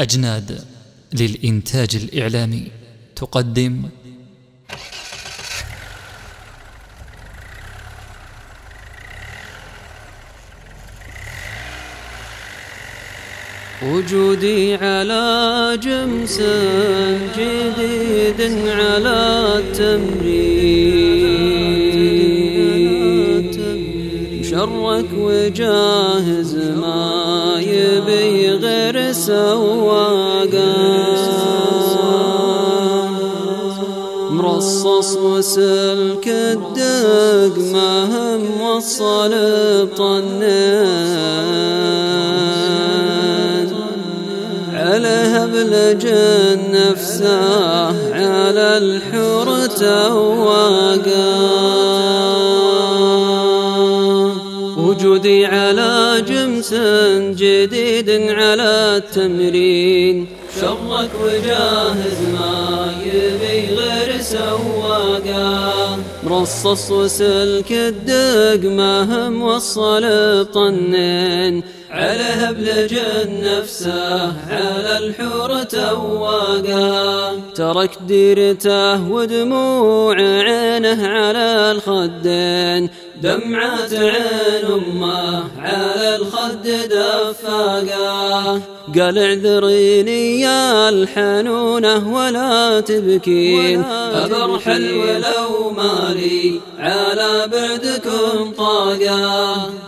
أجناد للإنتاج الإعلامي. تقدم. وجودي على جمس جديد على التمرين. مشرك وجاهز ما يبي غير سواقا مرصص وسلك الدق ما هم وصل بطنين عليها بلجن نفسه على الحور تواقا وجودي على جمس جديد على التمرين. شرك وجاهز ما يبي غير سواقا. مرصص وسلك الدق ما هم وصل بطنين عليها بلجن نفسه على الحور تواقا ترك ديرته ودموع عينه على الخدين. دمعة عين أمه على الخد دفاقا قال اعذريني يا الحنونة ولا تبكين. أبرحل ولو مالي على بعدكم طاقا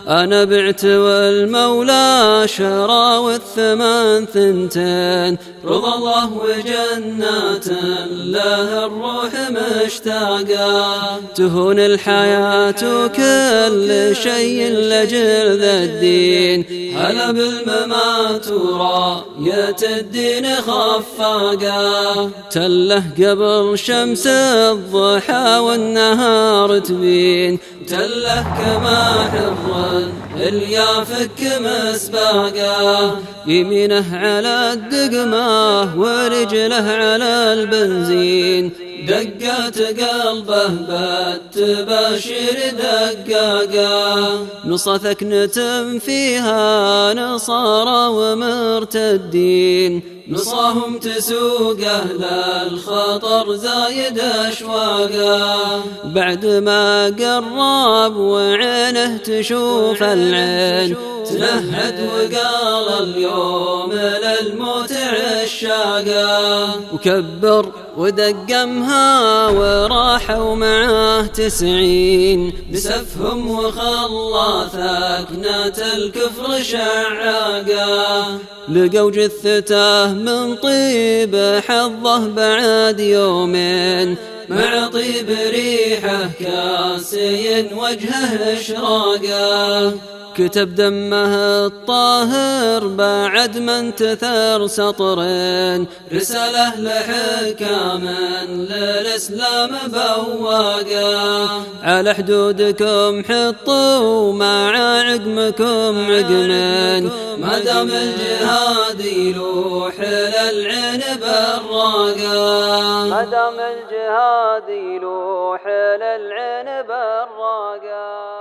أنا بعت والمولى شرى والثمان ثنتين. رضا الله وجنات له الروح مشتاقا تهون الحياة وكل شيء لجل ذا الدين. هلا بالممات وراية الدين خفاقا تله قبل شمس الضحى والنهار تبين. تله كما حر اليافك مسباقا يمينه على الدقمة ورجله على البنزين. دقات قلبه بات تباشر دقاقا. نصثك نتم فيها نصارى ومرتدين. نصاهم تسوق أهل الخطر زايد أشواقا. بعد ما قرب وعينه تشوف العين. تنهد وقال اليوم للموت عشاقا. وكبر ودقمها وراحوا معاه تسعين. بسفهم وخلى ثكنة الكفر شعاقا. لقوا جثته من طيب حظه بعد يومين. مع طيب ريحه كاسي وجهه اشراقا كتب دمه الطاهر بعد ما انتثر سطرين. رسالة لحكام للإسلام بواقا. على حدودكم حطوا مع عقمكم عقمين. ما دام الجهاد يلوح للعين براقا. ما دام الجهاد يلوح للعين براقا.